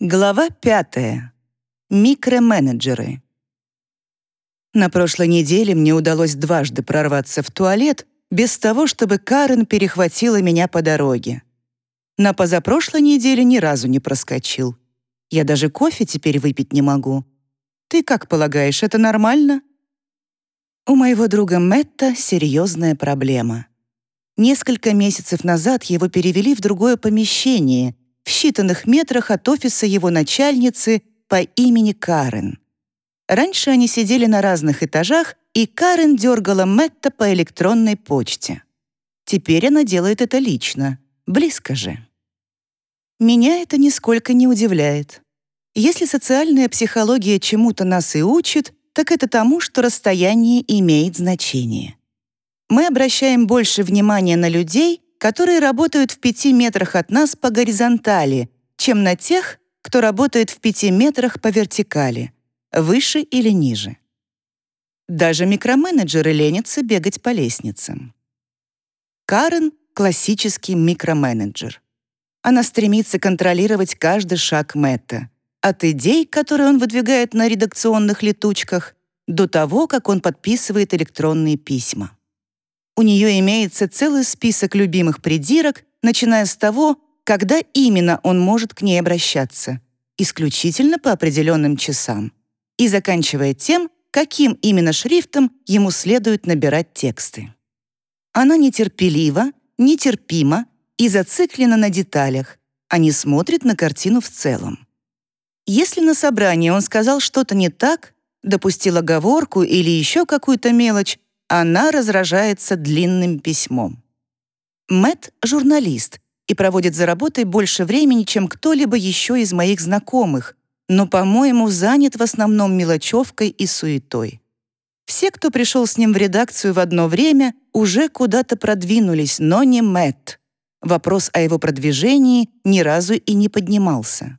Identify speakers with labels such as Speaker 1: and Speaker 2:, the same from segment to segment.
Speaker 1: Глава пятая. Микроменеджеры. На прошлой неделе мне удалось дважды прорваться в туалет без того, чтобы Карен перехватила меня по дороге. На позапрошлой неделе ни разу не проскочил. Я даже кофе теперь выпить не могу. Ты как полагаешь, это нормально? У моего друга Мэтта серьезная проблема. Несколько месяцев назад его перевели в другое помещение, в считанных метрах от офиса его начальницы по имени Карен. Раньше они сидели на разных этажах, и Карен дергала Мэтта по электронной почте. Теперь она делает это лично, близко же. Меня это нисколько не удивляет. Если социальная психология чему-то нас и учит, так это тому, что расстояние имеет значение. Мы обращаем больше внимания на людей, которые работают в пяти метрах от нас по горизонтали, чем на тех, кто работает в пяти метрах по вертикали, выше или ниже. Даже микроменеджеры ленятся бегать по лестницам. Карен — классический микроменеджер. Она стремится контролировать каждый шаг Мэтта, от идей, которые он выдвигает на редакционных летучках, до того, как он подписывает электронные письма. У нее имеется целый список любимых придирок, начиная с того, когда именно он может к ней обращаться, исключительно по определенным часам, и заканчивая тем, каким именно шрифтом ему следует набирать тексты. Она нетерпелива, нетерпима и зациклена на деталях, а не смотрит на картину в целом. Если на собрании он сказал что-то не так, допустил оговорку или еще какую-то мелочь, она разражается длинным письмом. Мэт — журналист и проводит за работой больше времени, чем кто-либо еще из моих знакомых, но, по-моему, занят в основном мелочевкой и суетой. Все, кто пришел с ним в редакцию в одно время, уже куда-то продвинулись, но не Мэт. Вопрос о его продвижении ни разу и не поднимался.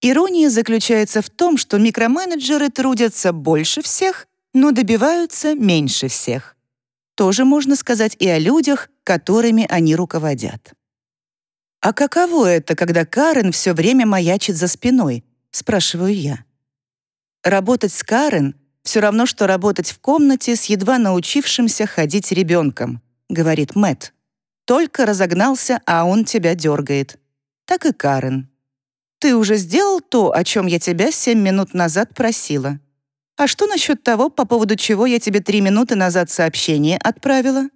Speaker 1: Ирония заключается в том, что микроменеджеры трудятся больше всех, но добиваются меньше всех. Тоже можно сказать и о людях, которыми они руководят. «А каково это, когда Карен все время маячит за спиной?» — спрашиваю я. Работать с Карен — все равно, что работать в комнате с едва научившимся ходить ребенком, говорит Мэт. Только разогнался, а он тебя дергает. Так и Карен. Ты уже сделал то, о чем я тебя семь минут назад просила. А что насчет того, по поводу чего я тебе три минуты назад сообщение отправила?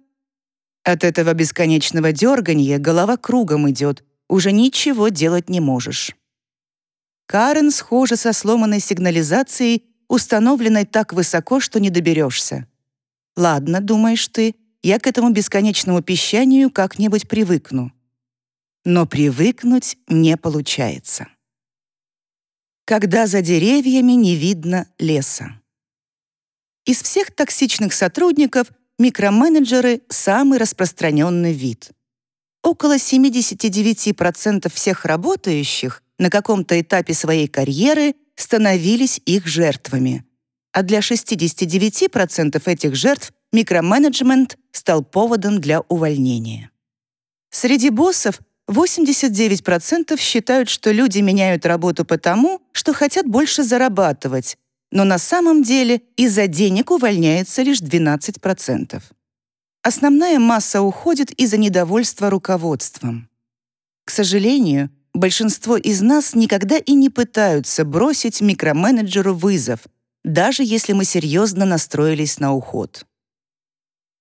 Speaker 1: От этого бесконечного дерганья голова кругом идет, уже ничего делать не можешь. Карен схожа со сломанной сигнализацией, установленной так высоко, что не доберешься. Ладно, думаешь ты, я к этому бесконечному пищанию как-нибудь привыкну. Но привыкнуть не получается когда за деревьями не видно леса. Из всех токсичных сотрудников микроменеджеры — самый распространенный вид. Около 79% всех работающих на каком-то этапе своей карьеры становились их жертвами. А для 69% этих жертв микроменеджмент стал поводом для увольнения. Среди боссов 89% считают, что люди меняют работу потому, что хотят больше зарабатывать, но на самом деле из-за денег увольняется лишь 12%. Основная масса уходит из-за недовольства руководством. К сожалению, большинство из нас никогда и не пытаются бросить микроменеджеру вызов, даже если мы серьезно настроились на уход.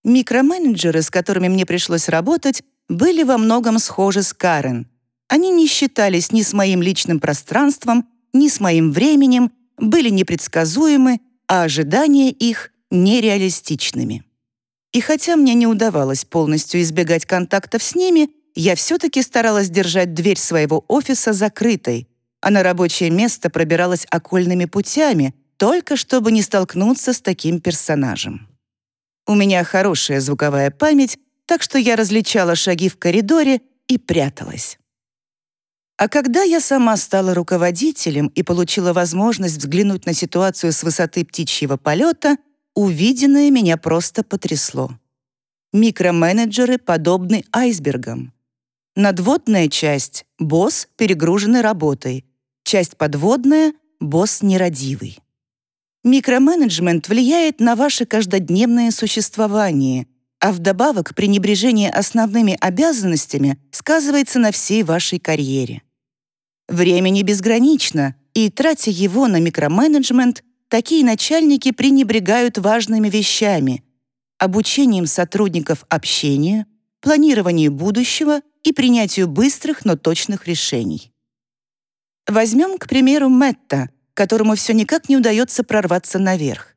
Speaker 1: Микроменеджеры, с которыми мне пришлось работать, были во многом схожи с Карен. Они не считались ни с моим личным пространством, ни с моим временем, были непредсказуемы, а ожидания их нереалистичными. И хотя мне не удавалось полностью избегать контактов с ними, я все-таки старалась держать дверь своего офиса закрытой, а на рабочее место пробиралась окольными путями, только чтобы не столкнуться с таким персонажем. У меня хорошая звуковая память, так что я различала шаги в коридоре и пряталась. А когда я сама стала руководителем и получила возможность взглянуть на ситуацию с высоты птичьего полета, увиденное меня просто потрясло. Микроменеджеры подобны айсбергам. Надводная часть — босс, перегруженный работой. часть подводная — босс нерадивый. Микроменеджмент влияет на ваше каждодневное существование, а вдобавок пренебрежение основными обязанностями сказывается на всей вашей карьере. Времени безгранично, и, тратя его на микроменеджмент, такие начальники пренебрегают важными вещами — обучением сотрудников общению, планированию будущего и принятию быстрых, но точных решений. Возьмем, к примеру, Мэтта, которому все никак не удается прорваться наверх.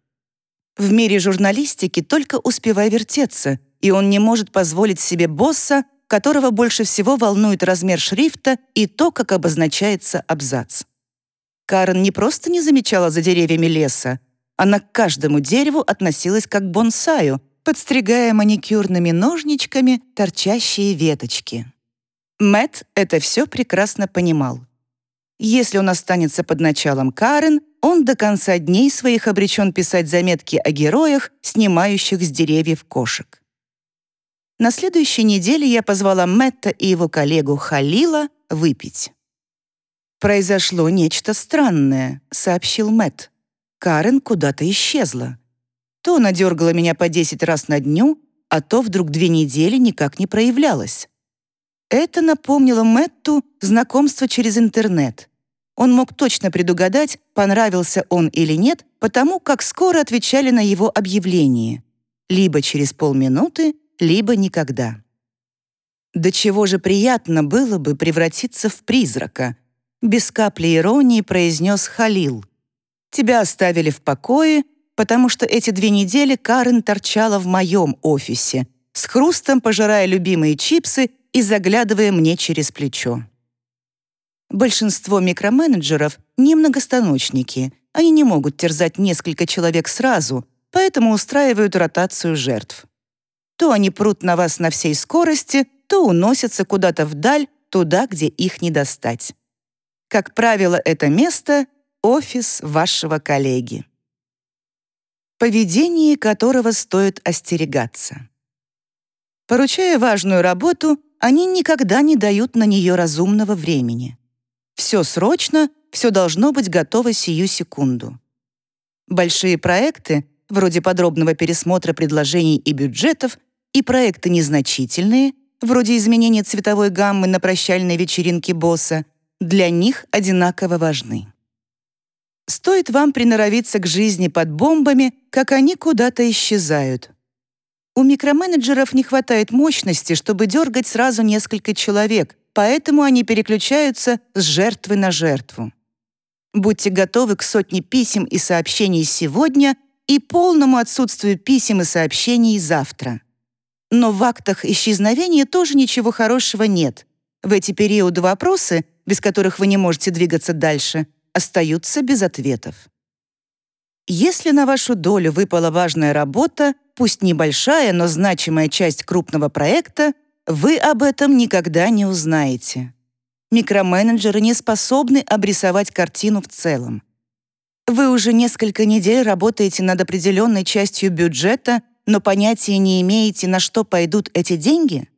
Speaker 1: В мире журналистики только успевай вертеться, и он не может позволить себе босса, которого больше всего волнует размер шрифта и то, как обозначается абзац. Карен не просто не замечала за деревьями леса, она к каждому дереву относилась как к бонсаю, подстригая маникюрными ножничками торчащие веточки. Мэт это все прекрасно понимал. Если он останется под началом Карен, он до конца дней своих обречен писать заметки о героях, снимающих с деревьев кошек. На следующей неделе я позвала Мэтта и его коллегу Халила выпить. «Произошло нечто странное», — сообщил Мэтт. Карен куда-то исчезла. То она дергала меня по 10 раз на дню, а то вдруг две недели никак не проявлялась. Это напомнило Мэтту знакомство через интернет. Он мог точно предугадать, понравился он или нет, потому как скоро отвечали на его объявление. Либо через полминуты, либо никогда. До чего же приятно было бы превратиться в призрака, без капли иронии произнес Халил. Тебя оставили в покое, потому что эти две недели Карен торчала в моем офисе, с хрустом пожирая любимые чипсы и заглядывая мне через плечо. Большинство микроменеджеров — не многостаночники, они не могут терзать несколько человек сразу, поэтому устраивают ротацию жертв. То они прут на вас на всей скорости, то уносятся куда-то вдаль, туда, где их не достать. Как правило, это место — офис вашего коллеги. Поведение которого стоит остерегаться. Поручая важную работу, они никогда не дают на нее разумного времени. Все срочно, все должно быть готово сию секунду. Большие проекты, вроде подробного пересмотра предложений и бюджетов, и проекты незначительные, вроде изменения цветовой гаммы на прощальной вечеринке босса, для них одинаково важны. Стоит вам приноровиться к жизни под бомбами, как они куда-то исчезают. У микроменеджеров не хватает мощности, чтобы дергать сразу несколько человек, поэтому они переключаются с жертвы на жертву. Будьте готовы к сотне писем и сообщений сегодня и полному отсутствию писем и сообщений завтра. Но в актах исчезновения тоже ничего хорошего нет. В эти периоды вопросы, без которых вы не можете двигаться дальше, остаются без ответов. Если на вашу долю выпала важная работа, пусть небольшая, но значимая часть крупного проекта, вы об этом никогда не узнаете. Микроменеджеры не способны обрисовать картину в целом. Вы уже несколько недель работаете над определенной частью бюджета, но понятия не имеете, на что пойдут эти деньги?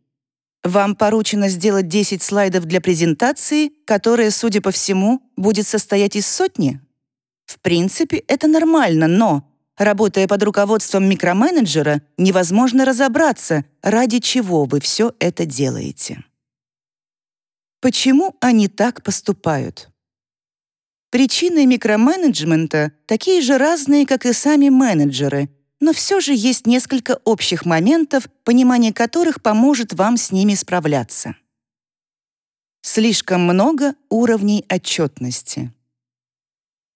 Speaker 1: Вам поручено сделать 10 слайдов для презентации, которая, судя по всему, будет состоять из сотни? В принципе, это нормально, но, работая под руководством микроменеджера, невозможно разобраться, ради чего вы все это делаете. Почему они так поступают? Причины микроменеджмента такие же разные, как и сами менеджеры, но все же есть несколько общих моментов, понимание которых поможет вам с ними справляться. Слишком много уровней отчетности.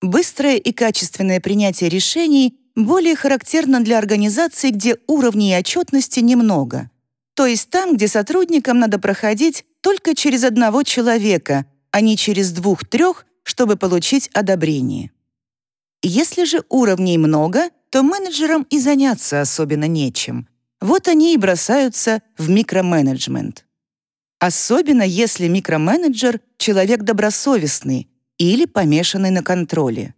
Speaker 1: Быстрое и качественное принятие решений более характерно для организаций, где уровней отчетности немного. То есть там, где сотрудникам надо проходить только через одного человека, а не через двух-трех, чтобы получить одобрение. Если же уровней много, то менеджерам и заняться особенно нечем. Вот они и бросаются в микроменеджмент. Особенно если микроменеджер — человек добросовестный, или помешанный на контроле.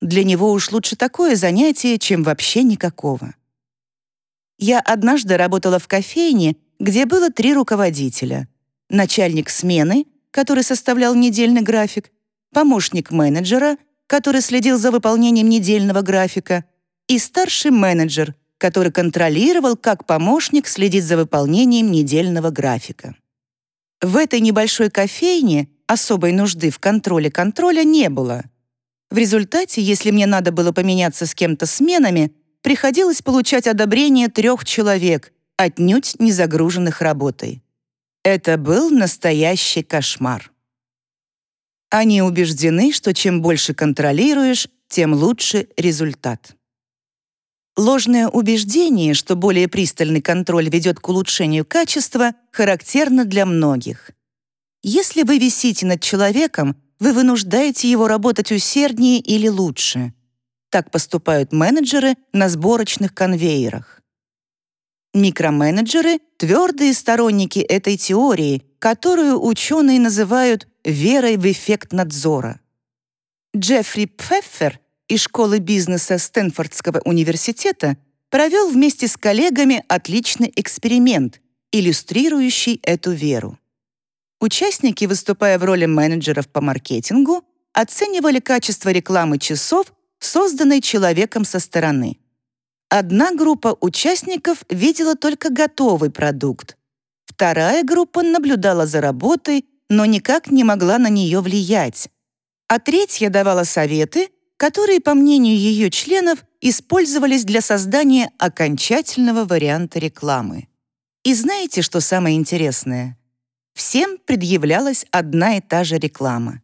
Speaker 1: Для него уж лучше такое занятие, чем вообще никакого. Я однажды работала в кофейне, где было три руководителя. Начальник смены, который составлял недельный график, помощник менеджера, который следил за выполнением недельного графика, и старший менеджер, который контролировал, как помощник следит за выполнением недельного графика. В этой небольшой кофейне особой нужды в контроле контроля не было. В результате, если мне надо было поменяться с кем-то сменами, приходилось получать одобрение трех человек, отнюдь не загруженных работой. Это был настоящий кошмар. Они убеждены, что чем больше контролируешь, тем лучше результат. Ложное убеждение, что более пристальный контроль ведет к улучшению качества, характерно для многих. Если вы висите над человеком, вы вынуждаете его работать усерднее или лучше. Так поступают менеджеры на сборочных конвейерах. Микроменеджеры — твердые сторонники этой теории, которую ученые называют верой в эффект надзора. Джеффри Пфеффер из школы бизнеса Стэнфордского университета провел вместе с коллегами отличный эксперимент, иллюстрирующий эту веру. Участники, выступая в роли менеджеров по маркетингу, оценивали качество рекламы часов, созданной человеком со стороны. Одна группа участников видела только готовый продукт. Вторая группа наблюдала за работой, но никак не могла на нее влиять. А третья давала советы, которые, по мнению ее членов, использовались для создания окончательного варианта рекламы. И знаете, что самое интересное? Всем предъявлялась одна и та же реклама.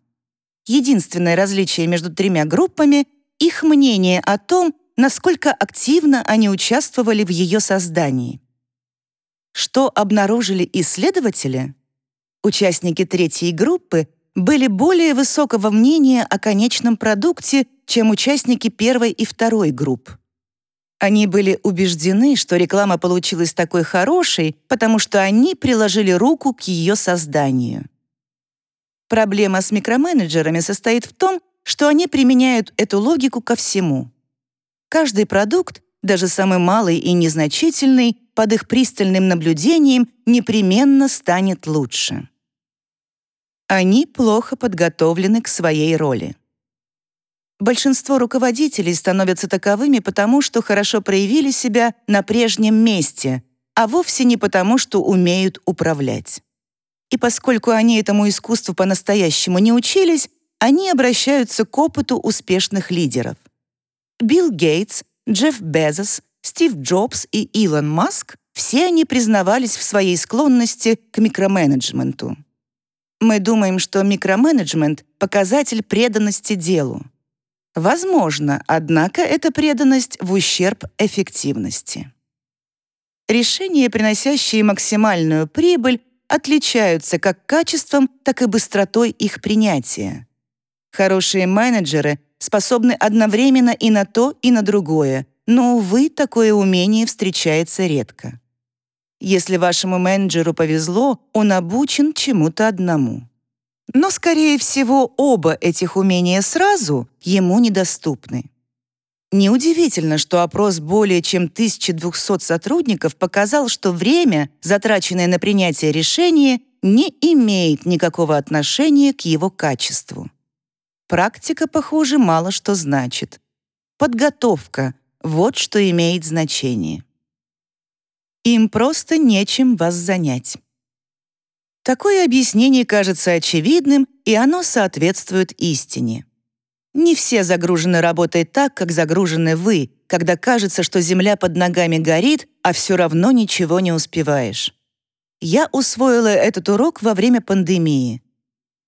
Speaker 1: Единственное различие между тремя группами — их мнение о том, насколько активно они участвовали в ее создании. Что обнаружили исследователи? Участники третьей группы были более высокого мнения о конечном продукте, чем участники первой и второй групп. Они были убеждены, что реклама получилась такой хорошей, потому что они приложили руку к ее созданию. Проблема с микроменеджерами состоит в том, что они применяют эту логику ко всему. Каждый продукт, даже самый малый и незначительный, под их пристальным наблюдением непременно станет лучше. Они плохо подготовлены к своей роли. Большинство руководителей становятся таковыми потому, что хорошо проявили себя на прежнем месте, а вовсе не потому, что умеют управлять. И поскольку они этому искусству по-настоящему не учились, они обращаются к опыту успешных лидеров. Билл Гейтс, Джефф Безос, Стив Джобс и Илон Маск все они признавались в своей склонности к микроменеджменту. Мы думаем, что микроменеджмент — показатель преданности делу. Возможно, однако эта преданность в ущерб эффективности. Решения, приносящие максимальную прибыль, отличаются как качеством, так и быстротой их принятия. Хорошие менеджеры способны одновременно и на то, и на другое, но, увы, такое умение встречается редко. Если вашему менеджеру повезло, он обучен чему-то одному. Но, скорее всего, оба этих умения сразу ему недоступны. Неудивительно, что опрос более чем 1200 сотрудников показал, что время, затраченное на принятие решения, не имеет никакого отношения к его качеству. Практика, похоже, мало что значит. Подготовка — вот что имеет значение. Им просто нечем вас занять. Такое объяснение кажется очевидным, и оно соответствует истине. Не все загружены работой так, как загружены вы, когда кажется, что земля под ногами горит, а все равно ничего не успеваешь. Я усвоила этот урок во время пандемии.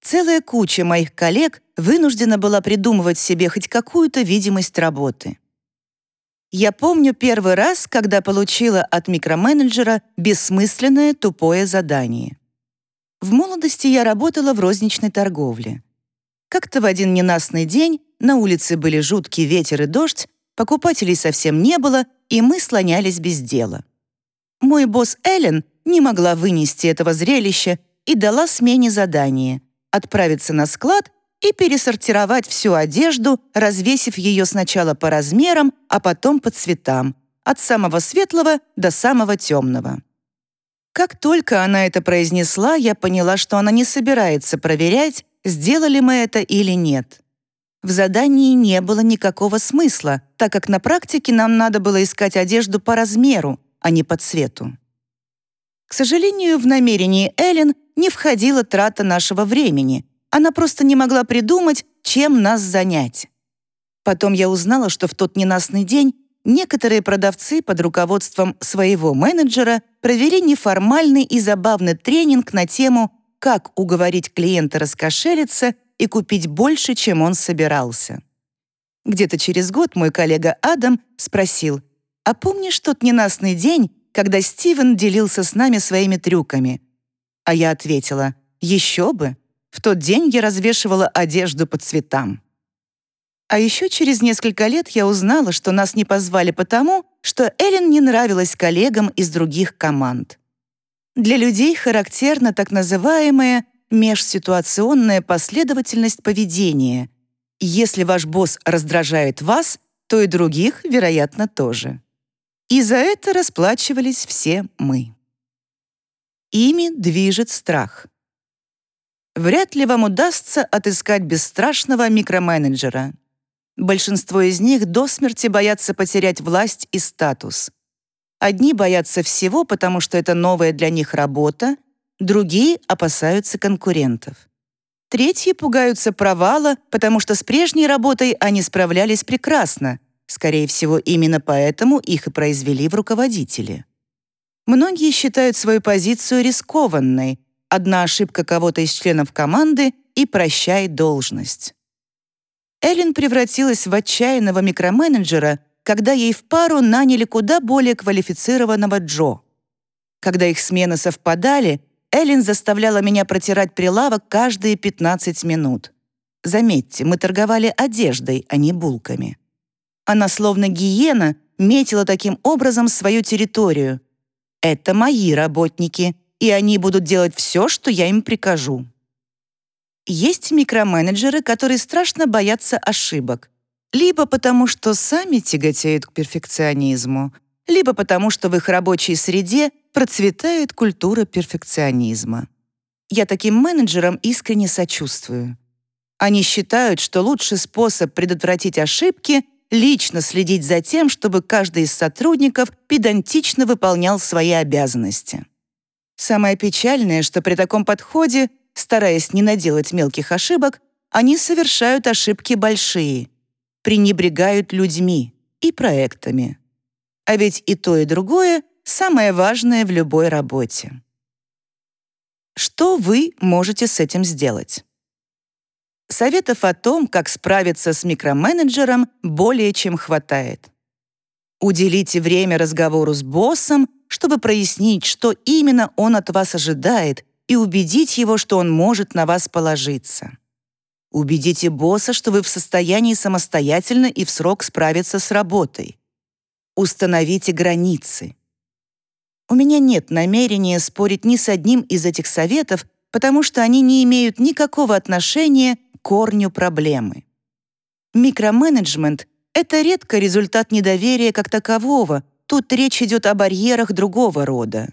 Speaker 1: Целая куча моих коллег вынуждена была придумывать себе хоть какую-то видимость работы. Я помню первый раз, когда получила от микроменеджера бессмысленное тупое задание. В молодости я работала в розничной торговле. Как-то в один ненастный день на улице были жуткий ветер и дождь, покупателей совсем не было, и мы слонялись без дела. Мой босс Эллен не могла вынести этого зрелища и дала смене задание — отправиться на склад и пересортировать всю одежду, развесив ее сначала по размерам, а потом по цветам, от самого светлого до самого темного. Как только она это произнесла, я поняла, что она не собирается проверять, сделали мы это или нет. В задании не было никакого смысла, так как на практике нам надо было искать одежду по размеру, а не по цвету. К сожалению, в намерении Эллен не входила трата нашего времени. Она просто не могла придумать, чем нас занять. Потом я узнала, что в тот ненастный день некоторые продавцы под руководством своего менеджера провели неформальный и забавный тренинг на тему «Как уговорить клиента раскошелиться и купить больше, чем он собирался». Где-то через год мой коллега Адам спросил, «А помнишь тот ненастный день, когда Стивен делился с нами своими трюками?» А я ответила, «Еще бы! В тот день я развешивала одежду по цветам». А еще через несколько лет я узнала, что нас не позвали потому, что Эллен не нравилась коллегам из других команд. Для людей характерна так называемая межситуационная последовательность поведения. Если ваш босс раздражает вас, то и других, вероятно, тоже. И за это расплачивались все мы. Ими движет страх. Вряд ли вам удастся отыскать бесстрашного микроменеджера. Большинство из них до смерти боятся потерять власть и статус. Одни боятся всего, потому что это новая для них работа, другие опасаются конкурентов. Третьи пугаются провала, потому что с прежней работой они справлялись прекрасно. Скорее всего, именно поэтому их и произвели в руководители. Многие считают свою позицию рискованной. Одна ошибка кого-то из членов команды и прощай должность. Эллен превратилась в отчаянного микроменеджера, когда ей в пару наняли куда более квалифицированного Джо. Когда их смены совпадали, Эллен заставляла меня протирать прилавок каждые 15 минут. Заметьте, мы торговали одеждой, а не булками. Она, словно гиена, метила таким образом свою территорию. Это мои работники, и они будут делать все, что я им прикажу. Есть микроменеджеры, которые страшно боятся ошибок. Либо потому, что сами тяготеют к перфекционизму, либо потому, что в их рабочей среде процветает культура перфекционизма. Я таким менеджерам искренне сочувствую. Они считают, что лучший способ предотвратить ошибки — лично следить за тем, чтобы каждый из сотрудников педантично выполнял свои обязанности. Самое печальное, что при таком подходе стараясь не наделать мелких ошибок, они совершают ошибки большие, пренебрегают людьми и проектами. А ведь и то, и другое — самое важное в любой работе. Что вы можете с этим сделать? Советов о том, как справиться с микроменеджером, более чем хватает. Уделите время разговору с боссом, чтобы прояснить, что именно он от вас ожидает и убедить его, что он может на вас положиться. Убедите босса, что вы в состоянии самостоятельно и в срок справиться с работой. Установите границы. У меня нет намерения спорить ни с одним из этих советов, потому что они не имеют никакого отношения к корню проблемы. Микроменеджмент — это редко результат недоверия как такового, тут речь идет о барьерах другого рода.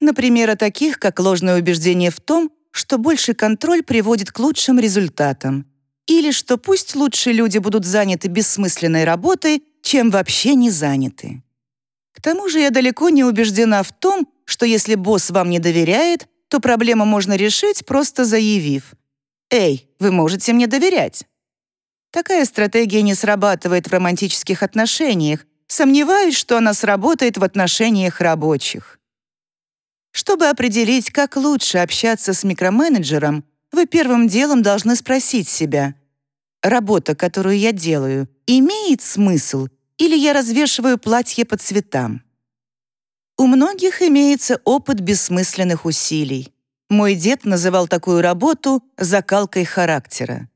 Speaker 1: Например, о таких, как ложное убеждение в том, что больший контроль приводит к лучшим результатам, или что пусть лучшие люди будут заняты бессмысленной работой, чем вообще не заняты. К тому же я далеко не убеждена в том, что если босс вам не доверяет, то проблему можно решить, просто заявив «Эй, вы можете мне доверять». Такая стратегия не срабатывает в романтических отношениях, сомневаюсь, что она сработает в отношениях рабочих. Чтобы определить, как лучше общаться с микроменеджером, вы первым делом должны спросить себя, работа, которую я делаю, имеет смысл или я развешиваю платье по цветам? У многих имеется опыт бессмысленных усилий. Мой дед называл такую работу закалкой характера.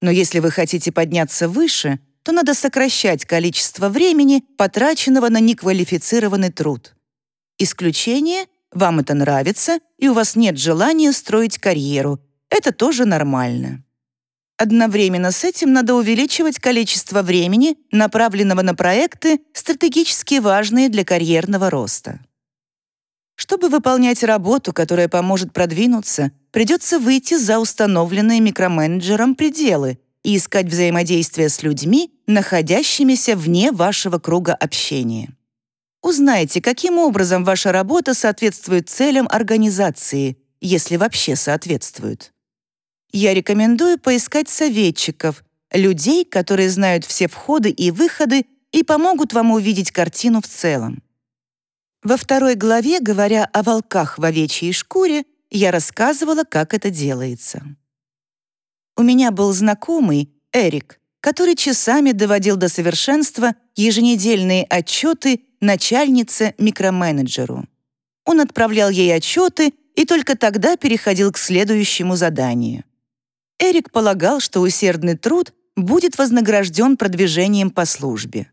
Speaker 1: Но если вы хотите подняться выше, то надо сокращать количество времени, потраченного на неквалифицированный труд. Исключение вам это нравится, и у вас нет желания строить карьеру. Это тоже нормально. Одновременно с этим надо увеличивать количество времени, направленного на проекты, стратегически важные для карьерного роста. Чтобы выполнять работу, которая поможет продвинуться, придется выйти за установленные микроменеджером пределы и искать взаимодействие с людьми, находящимися вне вашего круга общения. Узнайте, каким образом ваша работа соответствует целям организации, если вообще соответствует. Я рекомендую поискать советчиков, людей, которые знают все входы и выходы и помогут вам увидеть картину в целом. Во второй главе, говоря о волках в овечьей шкуре, я рассказывала, как это делается. У меня был знакомый, Эрик, который часами доводил до совершенства еженедельные отчеты начальнице-микроменеджеру. Он отправлял ей отчеты и только тогда переходил к следующему заданию. Эрик полагал, что усердный труд будет вознагражден продвижением по службе.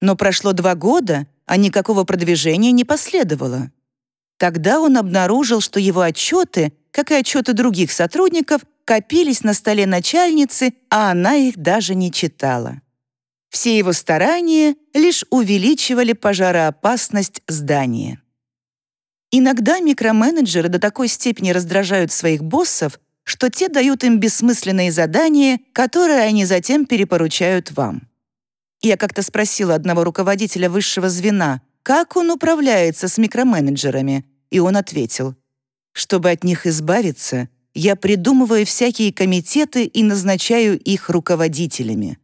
Speaker 1: Но прошло два года, а никакого продвижения не последовало. Тогда он обнаружил, что его отчеты, как и отчеты других сотрудников, копились на столе начальницы, а она их даже не читала. Все его старания лишь увеличивали пожароопасность здания. Иногда микроменеджеры до такой степени раздражают своих боссов, что те дают им бессмысленные задания, которые они затем перепоручают вам. Я как-то спросила одного руководителя высшего звена, как он управляется с микроменеджерами, и он ответил, «Чтобы от них избавиться, я придумываю всякие комитеты и назначаю их руководителями.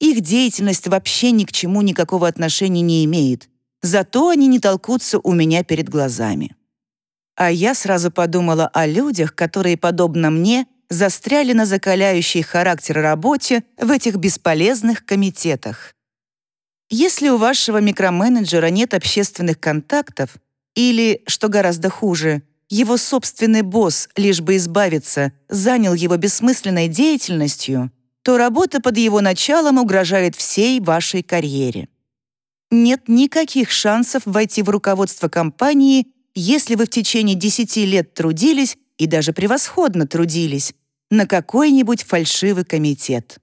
Speaker 1: Их деятельность вообще ни к чему никакого отношения не имеет, зато они не толкутся у меня перед глазами». А я сразу подумала о людях, которые, подобно мне, застряли на закаляющей характер работе в этих бесполезных комитетах. Если у вашего микроменеджера нет общественных контактов, или, что гораздо хуже, его собственный босс, лишь бы избавиться, занял его бессмысленной деятельностью, то работа под его началом угрожает всей вашей карьере. Нет никаких шансов войти в руководство компании, если вы в течение 10 лет трудились и даже превосходно трудились на какой-нибудь фальшивый комитет.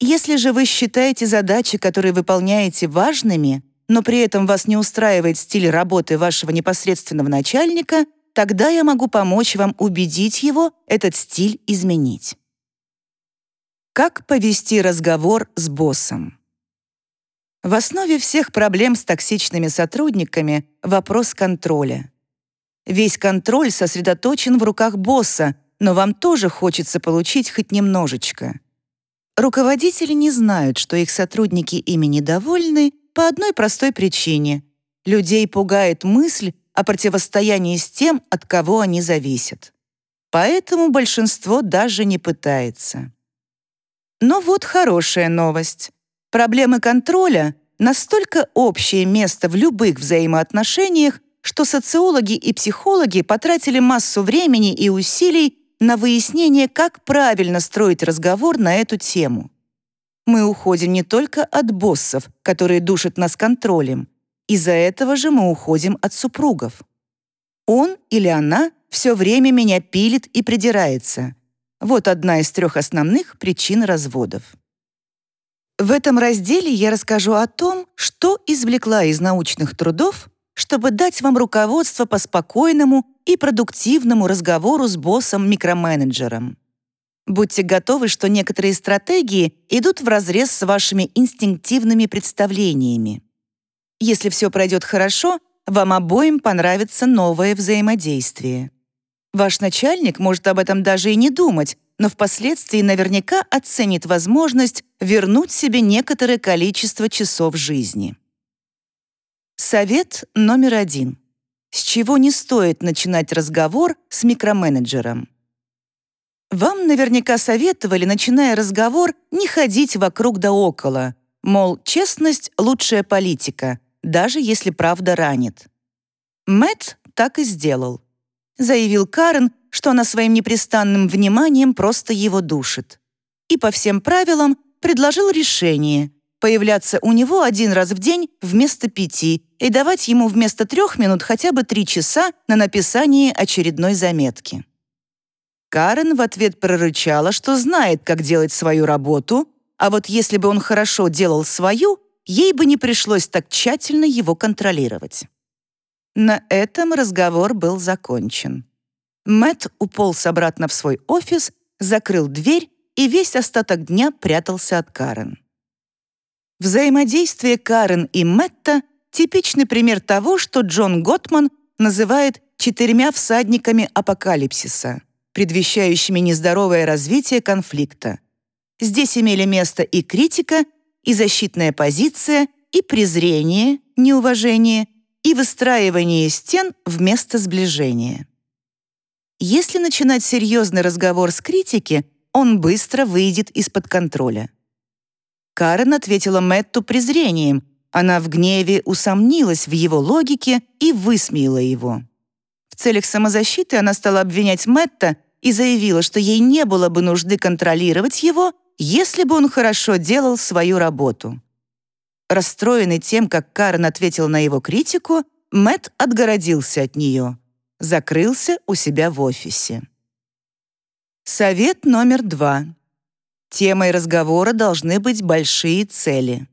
Speaker 1: Если же вы считаете задачи, которые выполняете, важными, но при этом вас не устраивает стиль работы вашего непосредственного начальника, тогда я могу помочь вам убедить его этот стиль изменить. Как повести разговор с боссом? В основе всех проблем с токсичными сотрудниками вопрос контроля. Весь контроль сосредоточен в руках босса, но вам тоже хочется получить хоть немножечко. Руководители не знают, что их сотрудники ими недовольны по одной простой причине. Людей пугает мысль о противостоянии с тем, от кого они зависят. Поэтому большинство даже не пытается. Но вот хорошая новость. Проблемы контроля — настолько общее место в любых взаимоотношениях, что социологи и психологи потратили массу времени и усилий на выяснение, как правильно строить разговор на эту тему. Мы уходим не только от боссов, которые душат нас контролем. Из-за этого же мы уходим от супругов. Он или она все время меня пилит и придирается. Вот одна из трех основных причин разводов. В этом разделе я расскажу о том, что извлекла из научных трудов, чтобы дать вам руководство по спокойному и продуктивному разговору с боссом-микроменеджером. Будьте готовы, что некоторые стратегии идут вразрез с вашими инстинктивными представлениями. Если все пройдет хорошо, вам обоим понравится новое взаимодействие. Ваш начальник может об этом даже и не думать, но впоследствии наверняка оценит возможность вернуть себе некоторое количество часов жизни. Совет номер один. С чего не стоит начинать разговор с микроменеджером? Вам наверняка советовали, начиная разговор, не ходить вокруг да около, мол, честность — лучшая политика, даже если правда ранит. Мэтт так и сделал. Заявил Карен, что она своим непрестанным вниманием просто его душит. И по всем правилам предложил решение — появляться у него один раз в день вместо пяти и давать ему вместо трех минут хотя бы три часа на написание очередной заметки. Карен в ответ прорычала, что знает, как делать свою работу, а вот если бы он хорошо делал свою, ей бы не пришлось так тщательно его контролировать. На этом разговор был закончен. Мэт уполз обратно в свой офис, закрыл дверь и весь остаток дня прятался от Карен. Взаимодействие Карен и Мэтта — типичный пример того, что Джон Готман называет четырьмя всадниками апокалипсиса, предвещающими нездоровое развитие конфликта. Здесь имели место и критика, и защитная позиция, и презрение, неуважение, и выстраивание стен вместо сближения. Если начинать серьезный разговор с критики, он быстро выйдет из-под контроля. Карен ответила Мэтту презрением. Она в гневе усомнилась в его логике и высмеяла его. В целях самозащиты она стала обвинять Мэтта и заявила, что ей не было бы нужды контролировать его, если бы он хорошо делал свою работу. Расстроенный тем, как Карен ответил на его критику, Мэтт отгородился от нее, закрылся у себя в офисе. Совет номер два. Темой разговора должны быть большие цели.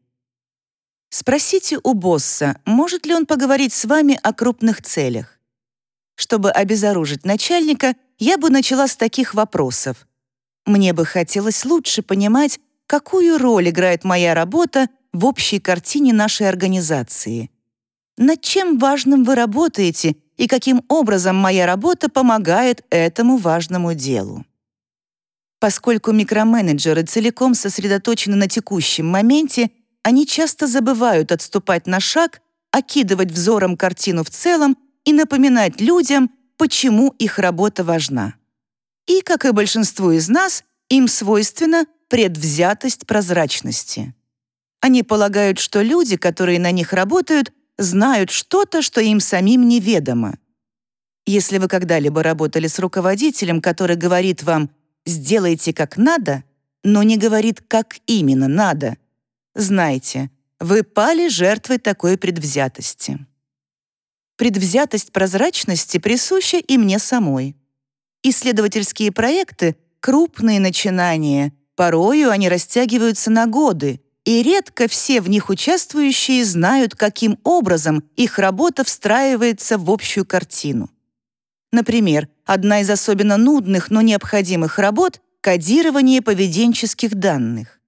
Speaker 1: Спросите у босса, может ли он поговорить с вами о крупных целях. Чтобы обезоружить начальника, я бы начала с таких вопросов. Мне бы хотелось лучше понимать, какую роль играет моя работа в общей картине нашей организации. Над чем важным вы работаете и каким образом моя работа помогает этому важному делу. Поскольку микроменеджеры целиком сосредоточены на текущем моменте, они часто забывают отступать на шаг, окидывать взором картину в целом и напоминать людям, почему их работа важна. И, как и большинству из нас, им свойственна предвзятость прозрачности. Они полагают, что люди, которые на них работают, знают что-то, что им самим неведомо. Если вы когда-либо работали с руководителем, который говорит вам «сделайте как надо», но не говорит, как именно надо, знайте, вы пали жертвой такой предвзятости. Предвзятость прозрачности присуща и мне самой. Исследовательские проекты — крупные начинания, порою они растягиваются на годы, и редко все в них участвующие знают, каким образом их работа встраивается в общую картину. Например, одна из особенно нудных, но необходимых работ — кодирование поведенческих данных.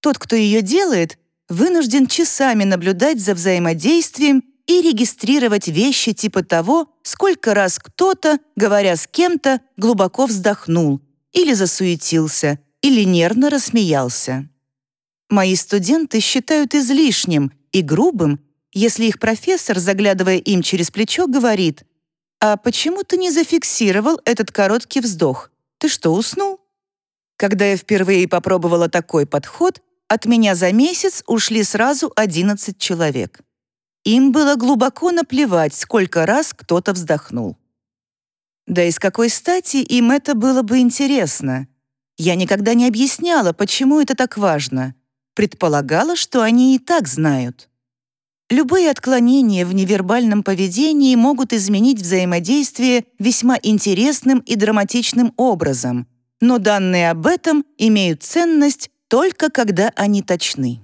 Speaker 1: Тот, кто ее делает, вынужден часами наблюдать за взаимодействием и регистрировать вещи типа того, сколько раз кто-то, говоря с кем-то, глубоко вздохнул или засуетился, или нервно рассмеялся. Мои студенты считают излишним и грубым, если их профессор, заглядывая им через плечо, говорит «А почему ты не зафиксировал этот короткий вздох? Ты что, уснул?» Когда я впервые попробовала такой подход, от меня за месяц ушли сразу 11 человек. Им было глубоко наплевать, сколько раз кто-то вздохнул. Да и с какой стати им это было бы интересно? Я никогда не объясняла, почему это так важно. Предполагала, что они и так знают. Любые отклонения в невербальном поведении могут изменить взаимодействие весьма интересным и драматичным образом, но данные об этом имеют ценность только когда они точны.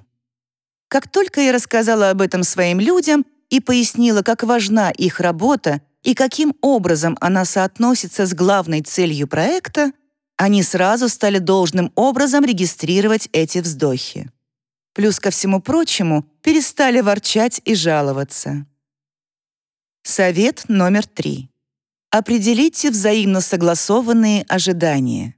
Speaker 1: Как только я рассказала об этом своим людям и пояснила, как важна их работа и каким образом она соотносится с главной целью проекта, они сразу стали должным образом регистрировать эти вздохи. Плюс ко всему прочему, перестали ворчать и жаловаться. Совет номер три. Определите взаимно согласованные ожидания.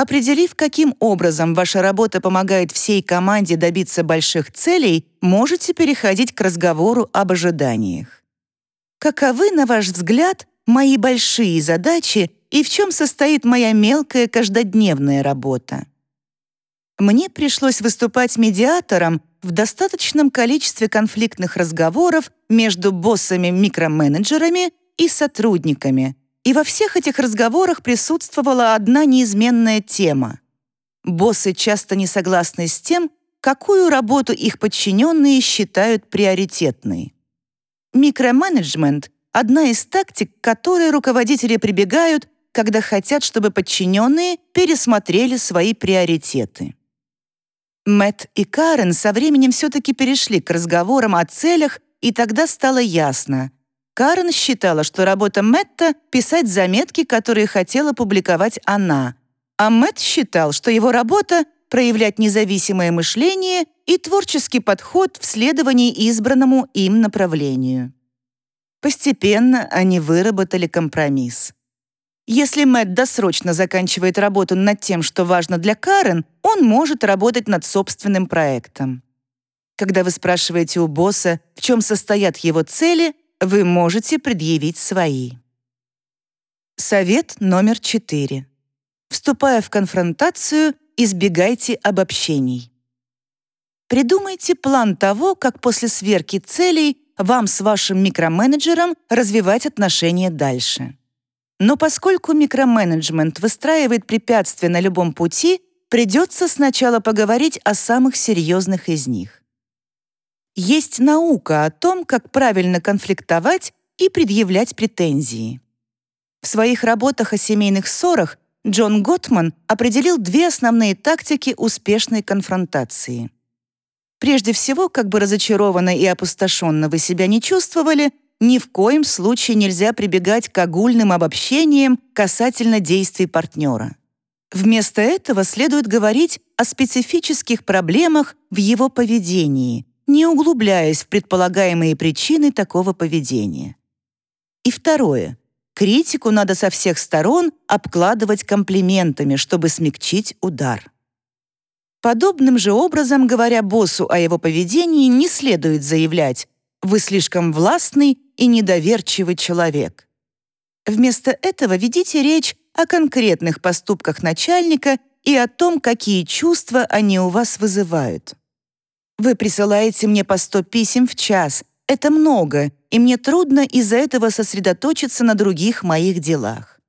Speaker 1: Определив, каким образом ваша работа помогает всей команде добиться больших целей, можете переходить к разговору об ожиданиях. Каковы, на ваш взгляд, мои большие задачи и в чем состоит моя мелкая каждодневная работа? мне пришлось выступать медиатором в достаточном количестве конфликтных разговоров между боссами-микроменеджерами и сотрудниками. И во всех этих разговорах присутствовала одна неизменная тема. Боссы часто не согласны с тем, какую работу их подчиненные считают приоритетной. Микроменеджмент — одна из тактик, к которой руководители прибегают, когда хотят, чтобы подчиненные пересмотрели свои приоритеты. Мэт и Карен со временем все-таки перешли к разговорам о целях, и тогда стало ясно. Карен считала, что работа Мэтта — писать заметки, которые хотела публиковать она, а Мэтт считал, что его работа — проявлять независимое мышление и творческий подход в следовании избранному им направлению. Постепенно они выработали компромисс. Если Мэтт досрочно заканчивает работу над тем, что важно для Карен, он может работать над собственным проектом. Когда вы спрашиваете у босса, в чем состоят его цели, вы можете предъявить свои. Совет номер четыре. Вступая в конфронтацию, избегайте обобщений. Придумайте план того, как после сверки целей вам с вашим микроменеджером развивать отношения дальше. Но поскольку микроменеджмент выстраивает препятствия на любом пути, придется сначала поговорить о самых серьезных из них. Есть наука о том, как правильно конфликтовать и предъявлять претензии. В своих работах о семейных ссорах Джон Готман определил две основные тактики успешной конфронтации. Прежде всего, как бы разочарованно и опустошенно вы себя не чувствовали, ни в коем случае нельзя прибегать к огульным обобщениям касательно действий партнера. Вместо этого следует говорить о специфических проблемах в его поведении, не углубляясь в предполагаемые причины такого поведения. И второе. Критику надо со всех сторон обкладывать комплиментами, чтобы смягчить удар. Подобным же образом, говоря боссу о его поведении, не следует заявлять «Вы слишком властный и недоверчивый человек». Вместо этого ведите речь о конкретных поступках начальника и о том, какие чувства они у вас вызывают. Вы присылаете мне по 100 писем в час, это много, и мне трудно из-за этого сосредоточиться на других моих делах.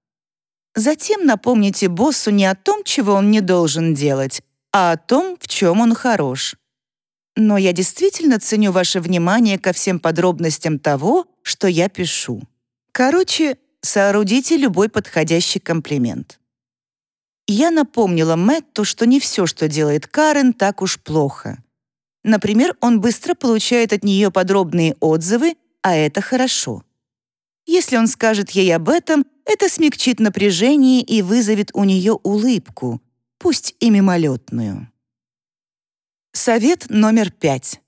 Speaker 1: Затем напомните боссу не о том, чего он не должен делать, а о том, в чем он хорош. Но я действительно ценю ваше внимание ко всем подробностям того, что я пишу. Короче, соорудите любой подходящий комплимент. Я напомнила Мэтту, что не все, что делает Карен, так уж плохо. Например, он быстро получает от нее подробные отзывы, а это хорошо. Если он скажет ей об этом, это смягчит напряжение и вызовет у нее улыбку, пусть и мимолетную. Совет номер пять.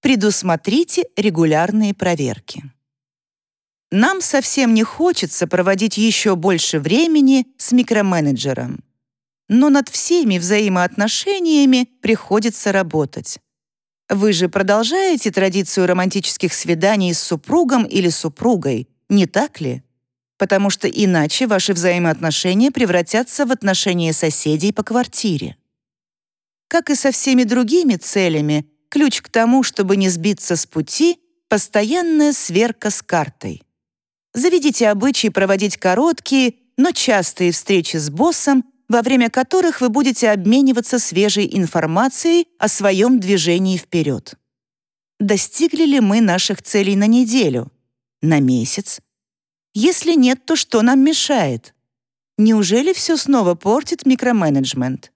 Speaker 1: Предусмотрите регулярные проверки. Нам совсем не хочется проводить еще больше времени с микроменеджером. Но над всеми взаимоотношениями приходится работать. Вы же продолжаете традицию романтических свиданий с супругом или супругой, не так ли? Потому что иначе ваши взаимоотношения превратятся в отношения соседей по квартире. Как и со всеми другими целями, ключ к тому, чтобы не сбиться с пути — постоянная сверка с картой. Заведите обычай проводить короткие, но частые встречи с боссом во время которых вы будете обмениваться свежей информацией о своем движении вперед. Достигли ли мы наших целей на неделю? На месяц? Если нет, то что нам мешает? Неужели все снова портит микроменеджмент?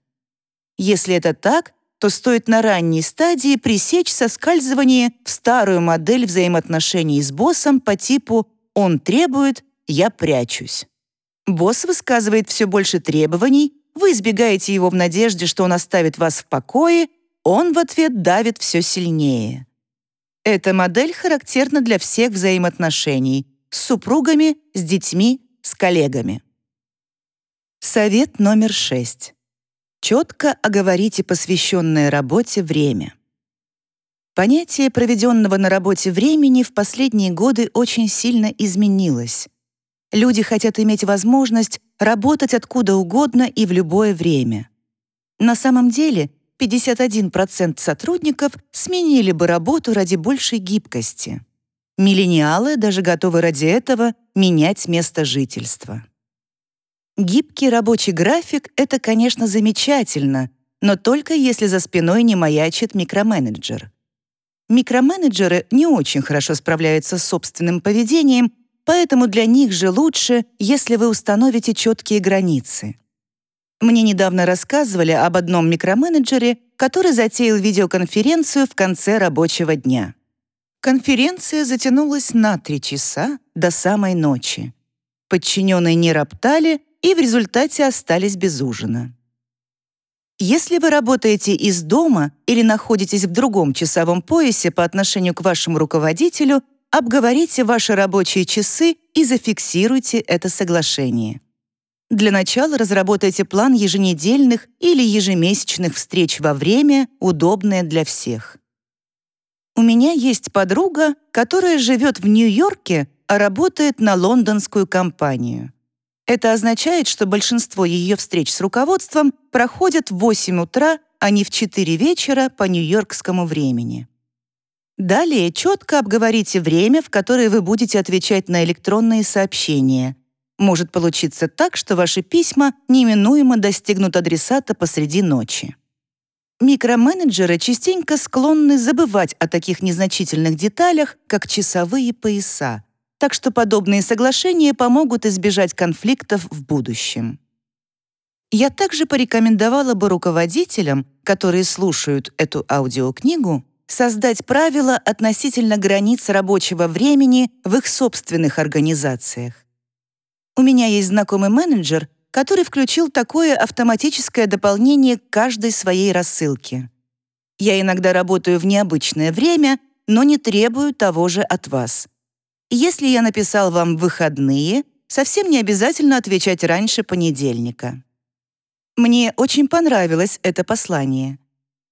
Speaker 1: Если это так, то стоит на ранней стадии пресечь соскальзывание в старую модель взаимоотношений с боссом по типу «он требует, я прячусь». Босс высказывает все больше требований, вы избегаете его в надежде, что он оставит вас в покое, он в ответ давит все сильнее. Эта модель характерна для всех взаимоотношений с супругами, с детьми, с коллегами. Совет номер шесть. Четко оговорите посвященное работе время. Понятие проведенного на работе времени в последние годы очень сильно изменилось. Люди хотят иметь возможность работать откуда угодно и в любое время. На самом деле 51% сотрудников сменили бы работу ради большей гибкости. Миллениалы даже готовы ради этого менять место жительства. Гибкий рабочий график — это, конечно, замечательно, но только если за спиной не маячит микроменеджер. Микроменеджеры не очень хорошо справляются с собственным поведением поэтому для них же лучше, если вы установите четкие границы. Мне недавно рассказывали об одном микроменеджере, который затеял видеоконференцию в конце рабочего дня. Конференция затянулась на три часа до самой ночи. Подчиненные не роптали и в результате остались без ужина. Если вы работаете из дома или находитесь в другом часовом поясе по отношению к вашему руководителю, обговорите ваши рабочие часы и зафиксируйте это соглашение. Для начала разработайте план еженедельных или ежемесячных встреч во время, удобное для всех. У меня есть подруга, которая живет в Нью-Йорке, а работает на лондонскую компанию. Это означает, что большинство ее встреч с руководством проходят в 8 утра, а не в 4 вечера по нью-йоркскому времени. Далее четко обговорите время, в которое вы будете отвечать на электронные сообщения. Может получиться так, что ваши письма неминуемо достигнут адресата посреди ночи. Микроменеджеры частенько склонны забывать о таких незначительных деталях, как часовые пояса, так что подобные соглашения помогут избежать конфликтов в будущем. Я также порекомендовала бы руководителям, которые слушают эту аудиокнигу, создать правила относительно границ рабочего времени в их собственных организациях. У меня есть знакомый менеджер, который включил такое автоматическое дополнение к каждой своей рассылке. Я иногда работаю в необычное время, но не требую того же от вас. Если я написал вам выходные, совсем не обязательно отвечать раньше понедельника. Мне очень понравилось это послание.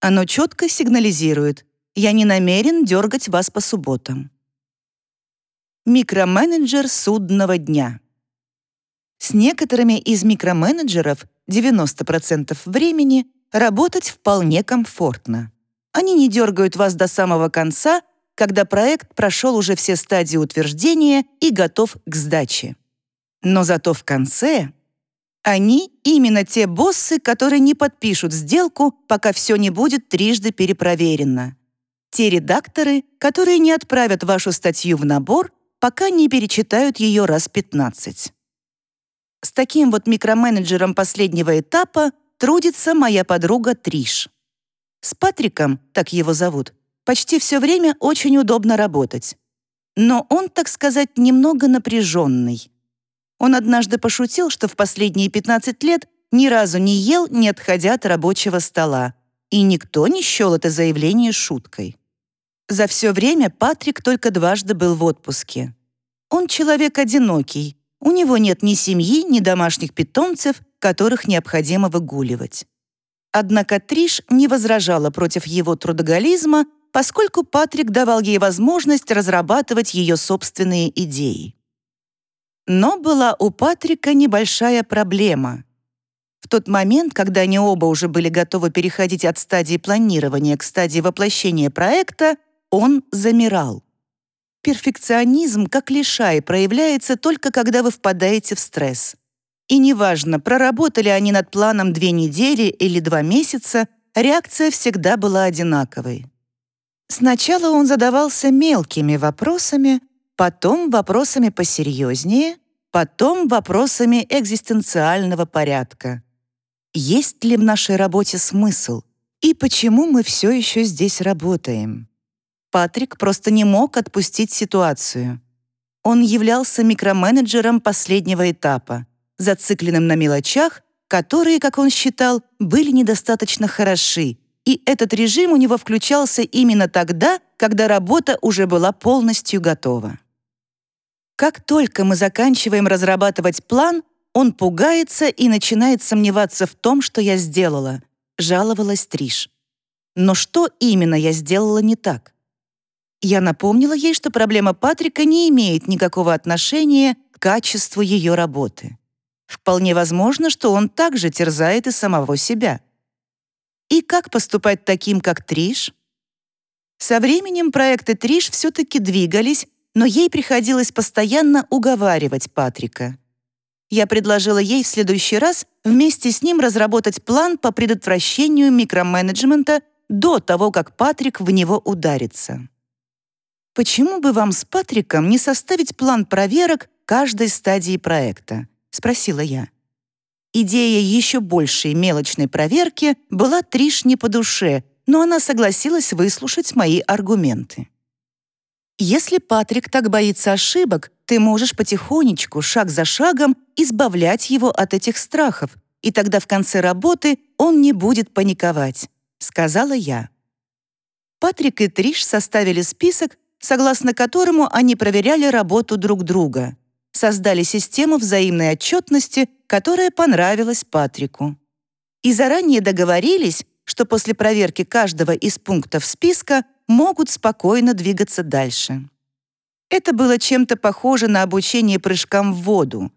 Speaker 1: Оно четко сигнализирует, я не намерен дергать вас по субботам. Микроменеджер судного дня. С некоторыми из микроменеджеров 90% времени работать вполне комфортно. Они не дергают вас до самого конца, когда проект прошел уже все стадии утверждения и готов к сдаче. Но зато в конце они именно те боссы, которые не подпишут сделку, пока все не будет трижды перепроверено те редакторы, которые не отправят вашу статью в набор, пока не перечитают ее раз 15. С таким вот микроменеджером последнего этапа трудится моя подруга Триш. С Патриком, так его зовут, почти все время очень удобно работать. Но он, так сказать, немного напряженный. Он однажды пошутил, что в последние 15 лет ни разу не ел, не отходя от рабочего стола, и никто не счел это заявление шуткой. За все время Патрик только дважды был в отпуске. Он человек одинокий, у него нет ни семьи, ни домашних питомцев, которых необходимо выгуливать. Однако Триш не возражала против его трудоголизма, поскольку Патрик давал ей возможность разрабатывать ее собственные идеи. Но была у Патрика небольшая проблема. В тот момент, когда они оба уже были готовы переходить от стадии планирования к стадии воплощения проекта, он замирал. Перфекционизм, как лишай, проявляется только когда вы впадаете в стресс. И неважно, проработали они над планом две недели или два месяца, реакция всегда была одинаковой. Сначала он задавался мелкими вопросами, потом вопросами посерьезнее, потом вопросами экзистенциального порядка. Есть ли в нашей работе смысл? И почему мы все еще здесь работаем? Патрик просто не мог отпустить ситуацию. Он являлся микроменеджером последнего этапа, зацикленным на мелочах, которые, как он считал, были недостаточно хороши, и этот режим у него включался именно тогда, когда работа уже была полностью готова. Как только мы заканчиваем разрабатывать план, он пугается и начинает сомневаться в том, что я сделала, жаловалась Триш. Но что именно я сделала не так? Я напомнила ей, что проблема Патрика не имеет никакого отношения к качеству ее работы. Вполне возможно, что он также терзает и самого себя. И как поступать таким, как Триш? Со временем проекты Триш все-таки двигались, но ей приходилось постоянно уговаривать Патрика. Я предложила ей в следующий раз вместе с ним разработать план по предотвращению микроменеджмента до того, как Патрик в него ударится. «Почему бы вам с Патриком не составить план проверок каждой стадии проекта?» — спросила я. Идея еще большей мелочной проверки была Триш не по душе, но она согласилась выслушать мои аргументы. Если Патрик так боится ошибок, ты можешь потихонечку, шаг за шагом, избавлять его от этих страхов, и тогда в конце работы он не будет паниковать», — сказала я. Патрик и Триш составили список, согласно которому они проверяли работу друг друга, создали систему взаимной отчетности, которая понравилась Патрику. И заранее договорились, что после проверки каждого из пунктов списка могут спокойно двигаться дальше. Это было чем-то похоже на обучение прыжкам в воду.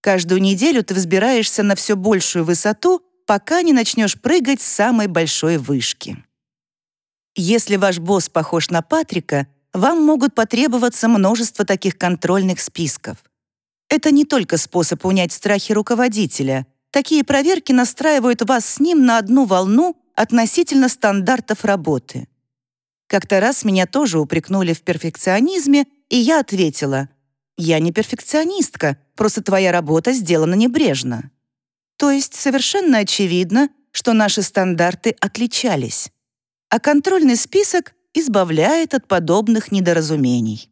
Speaker 1: Каждую неделю ты взбираешься на все большую высоту, пока не начнешь прыгать с самой большой вышки. Если ваш босс похож на Патрика, вам могут потребоваться множество таких контрольных списков. Это не только способ унять страхи руководителя. Такие проверки настраивают вас с ним на одну волну относительно стандартов работы. Как-то раз меня тоже упрекнули в перфекционизме, и я ответила, «Я не перфекционистка, просто твоя работа сделана небрежно». То есть совершенно очевидно, что наши стандарты отличались. А контрольный список избавляет от подобных недоразумений.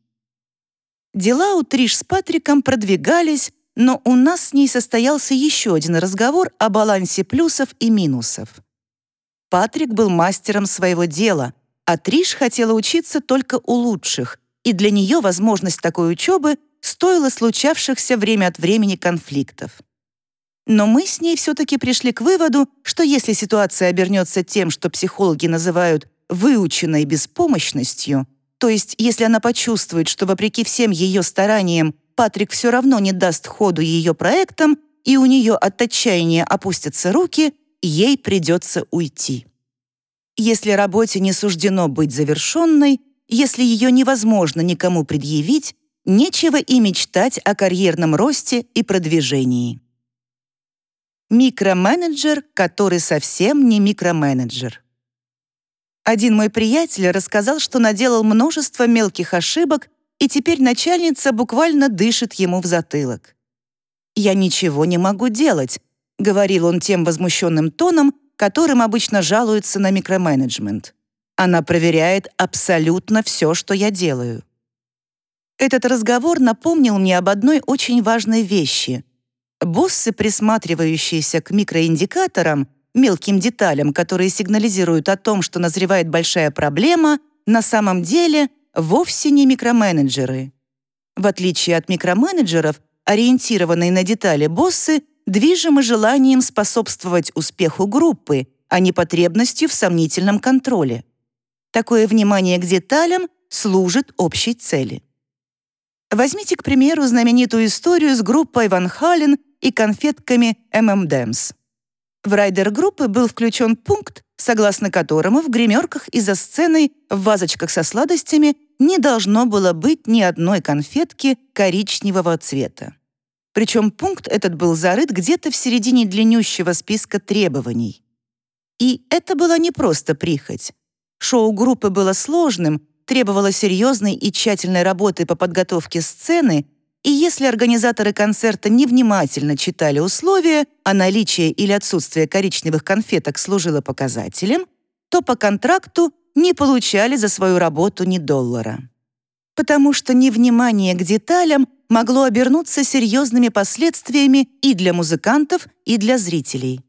Speaker 1: Дела у Триш с Патриком продвигались, но у нас с ней состоялся еще один разговор о балансе плюсов и минусов. Патрик был мастером своего дела, а Триш хотела учиться только у лучших, и для нее возможность такой учебы стоила случавшихся время от времени конфликтов. Но мы с ней все-таки пришли к выводу, что если ситуация обернется тем, что психологи называют выученной беспомощностью, то есть если она почувствует, что вопреки всем ее стараниям Патрик все равно не даст ходу ее проектам, и у нее от отчаяния опустятся руки, ей придется уйти. Если работе не суждено быть завершенной, если ее невозможно никому предъявить, нечего и мечтать о карьерном росте и продвижении. Микроменеджер, который совсем не микроменеджер. Один мой приятель рассказал, что наделал множество мелких ошибок, и теперь начальница буквально дышит ему в затылок. «Я ничего не могу делать», — говорил он тем возмущенным тоном, которым обычно жалуются на микроменеджмент. Она проверяет абсолютно все, что я делаю. Этот разговор напомнил мне об одной очень важной вещи. Боссы, присматривающиеся к микроиндикаторам, мелким деталям, которые сигнализируют о том, что назревает большая проблема, на самом деле вовсе не микроменеджеры. В отличие от микроменеджеров, ориентированные на детали боссы движимы желанием способствовать успеху группы, а не потребностью в сомнительном контроле. Такое внимание к деталям служит общей цели. Возьмите, к примеру, знаменитую историю с группой Ван Хален и конфетками M&M's. В райдер группы был включен пункт, согласно которому в гримерках и за сценой в вазочках со сладостями не должно было быть ни одной конфетки коричневого цвета. Причем пункт этот был зарыт где-то в середине длиннющего списка требований. И это была не просто прихоть. Шоу группы было сложным, требовало серьезной и тщательной работы по подготовке сцены, и если организаторы концерта невнимательно читали условия, а наличие или отсутствие коричневых конфеток служило показателем, то по контракту не получали за свою работу ни доллара. Потому что невнимание к деталям могло обернуться серьезными последствиями и для музыкантов, и для зрителей.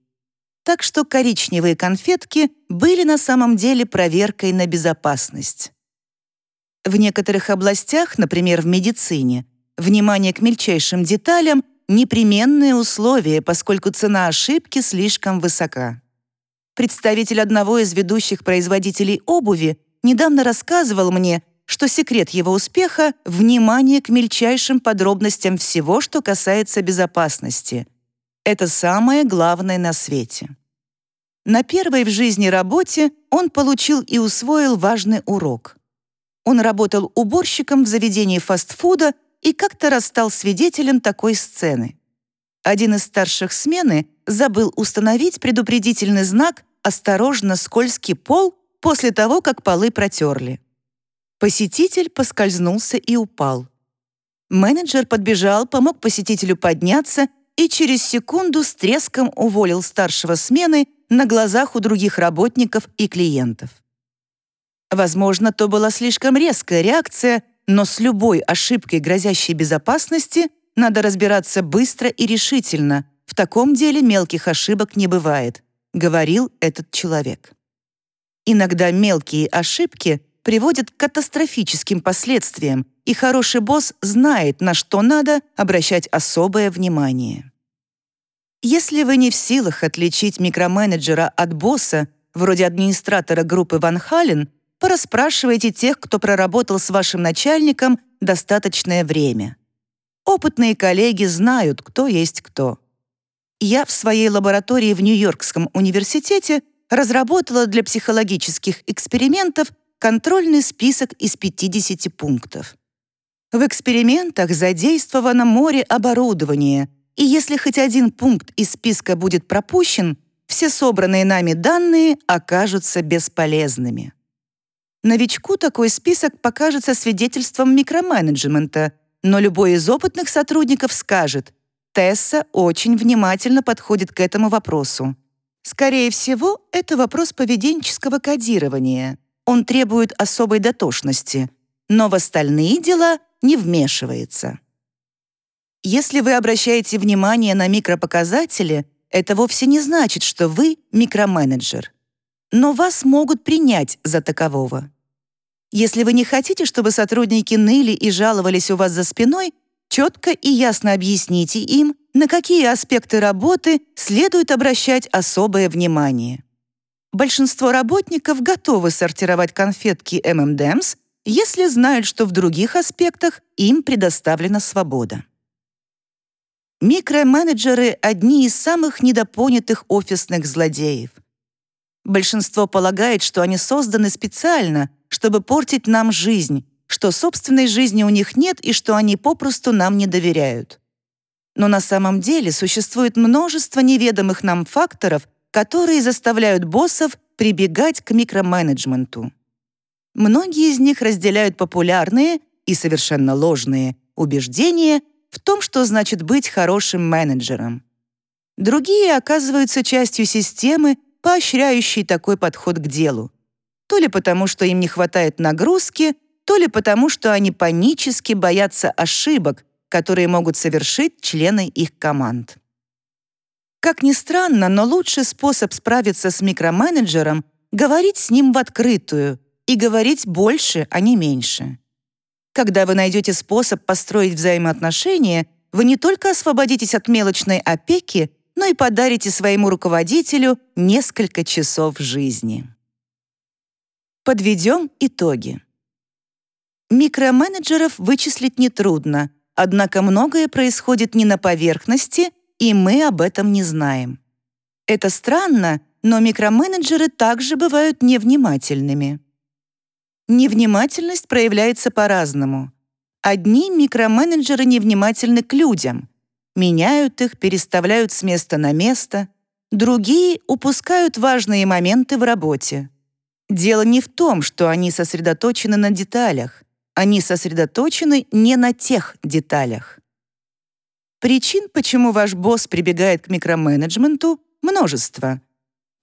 Speaker 1: Так что коричневые конфетки были на самом деле проверкой на безопасность. В некоторых областях, например, в медицине, внимание к мельчайшим деталям — непременное условие, поскольку цена ошибки слишком высока. Представитель одного из ведущих производителей обуви недавно рассказывал мне, что секрет его успеха — внимание к мельчайшим подробностям всего, что касается безопасности. Это самое главное на свете. На первой в жизни работе он получил и усвоил важный урок. Он работал уборщиком в заведении фастфуда и как-то раз стал свидетелем такой сцены. Один из старших смены забыл установить предупредительный знак «Осторожно, скользкий пол» после того, как полы протерли. Посетитель поскользнулся и упал. Менеджер подбежал, помог посетителю подняться и через секунду с треском уволил старшего смены на глазах у других работников и клиентов. Возможно, то была слишком резкая реакция, но с любой ошибкой, грозящей безопасности, надо разбираться быстро и решительно. В таком деле мелких ошибок не бывает, говорил этот человек. Иногда мелкие ошибки приводят к катастрофическим последствиям, и хороший босс знает, на что надо обращать особое внимание. Если вы не в силах отличить микроменеджера от босса, вроде администратора группы Ван Хален, пораспрашивайте тех, кто проработал с вашим начальником достаточное время. Опытные коллеги знают, кто есть кто. Я в своей лаборатории в Нью-Йоркском университете разработала для психологических экспериментов контрольный список из 50 пунктов. В экспериментах задействовано море оборудования, и если хоть один пункт из списка будет пропущен, все собранные нами данные окажутся бесполезными. Новичку такой список покажется свидетельством микроменеджмента, но любой из опытных сотрудников скажет, Тесса очень внимательно подходит к этому вопросу. Скорее всего, это вопрос поведенческого кодирования. Он требует особой дотошности, но в остальные дела не вмешивается. Если вы обращаете внимание на микропоказатели, это вовсе не значит, что вы микроменеджер. Но вас могут принять за такового. Если вы не хотите, чтобы сотрудники ныли и жаловались у вас за спиной, четко и ясно объясните им, на какие аспекты работы следует обращать особое внимание. Большинство работников готовы сортировать конфетки M&M's, если знают, что в других аспектах им предоставлена свобода. Микроменеджеры — одни из самых недопонятых офисных злодеев. Большинство полагает, что они созданы специально, чтобы портить нам жизнь, что собственной жизни у них нет и что они попросту нам не доверяют. Но на самом деле существует множество неведомых нам факторов, которые заставляют боссов прибегать к микроменеджменту. Многие из них разделяют популярные и совершенно ложные убеждения в том, что значит быть хорошим менеджером. Другие оказываются частью системы, поощряющей такой подход к делу. То ли потому, что им не хватает нагрузки, то ли потому, что они панически боятся ошибок, которые могут совершить члены их команд. Как ни странно, но лучший способ справиться с микроменеджером — говорить с ним в открытую и говорить больше, а не меньше. Когда вы найдете способ построить взаимоотношения, вы не только освободитесь от мелочной опеки, но и подарите своему руководителю несколько часов жизни. Подведем итоги. Микроменеджеров вычислить нетрудно, однако многое происходит не на поверхности, и мы об этом не знаем. Это странно, но микроменеджеры также бывают невнимательными. Невнимательность проявляется по-разному. Одни микроменеджеры невнимательны к людям, меняют их, переставляют с места на место, другие упускают важные моменты в работе. Дело не в том, что они сосредоточены на деталях, они сосредоточены не на тех деталях. Причин, почему ваш босс прибегает к микроменеджменту, множество.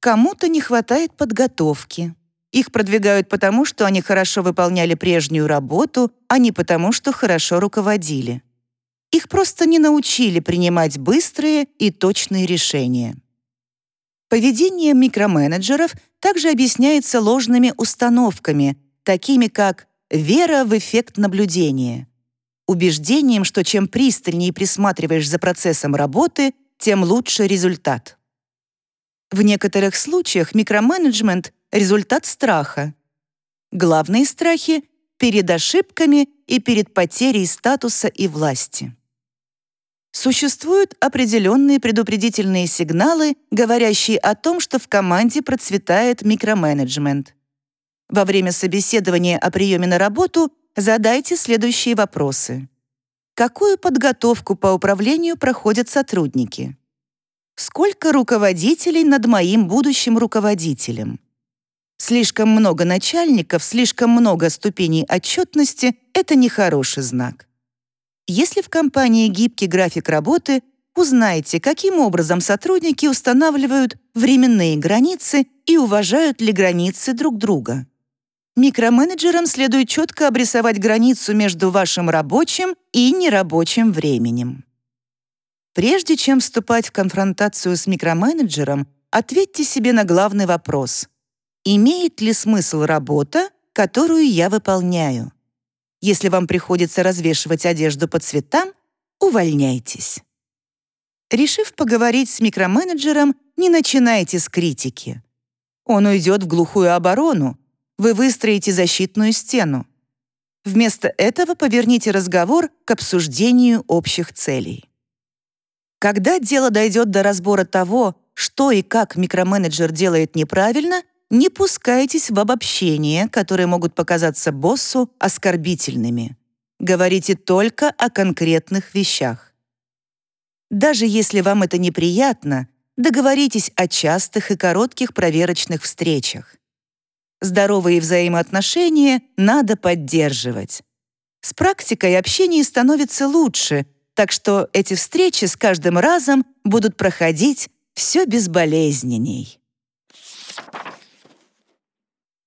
Speaker 1: Кому-то не хватает подготовки, их продвигают потому, что они хорошо выполняли прежнюю работу, а не потому, что хорошо руководили. Их просто не научили принимать быстрые и точные решения. Поведение микроменеджеров также объясняется ложными установками, такими как вера в эффект наблюдения, убеждением, что чем пристальнее присматриваешь за процессом работы, тем лучше результат. В некоторых случаях микроменеджмент результат страха. Главные страхи — перед ошибками и перед потерей статуса и власти. Существуют определенные предупредительные сигналы, говорящие о том, что в команде процветает микроменеджмент. Во время собеседования о приеме на работу задайте следующие вопросы. Какую подготовку по управлению проходят сотрудники? Сколько руководителей над моим будущим руководителем? Слишком много начальников, слишком много ступеней отчетности — это нехороший знак. Если в компании гибкий график работы, узнайте, каким образом сотрудники устанавливают временные границы и уважают ли границы друг друга. Микроменеджерам следует четко обрисовать границу между вашим рабочим и нерабочим временем. Прежде чем вступать в конфронтацию с микроменеджером, ответьте себе на главный вопрос. Имеет ли смысл работа, которую я выполняю? Если вам приходится развешивать одежду по цветам, увольняйтесь. Решив поговорить с микроменеджером, не начинайте с критики. Он уйдет в глухую оборону, вы выстроите защитную стену. Вместо этого поверните разговор к обсуждению общих целей. Когда дело дойдет до разбора того, что и как микроменеджер делает неправильно, не пускайтесь в обобщения, которые могут показаться боссу оскорбительными. Говорите только о конкретных вещах. Даже если вам это неприятно, договоритесь о частых и коротких проверочных встречах. Здоровые взаимоотношения надо поддерживать. С практикой общение становится лучше, так что эти встречи с каждым разом будут проходить все безболезненней.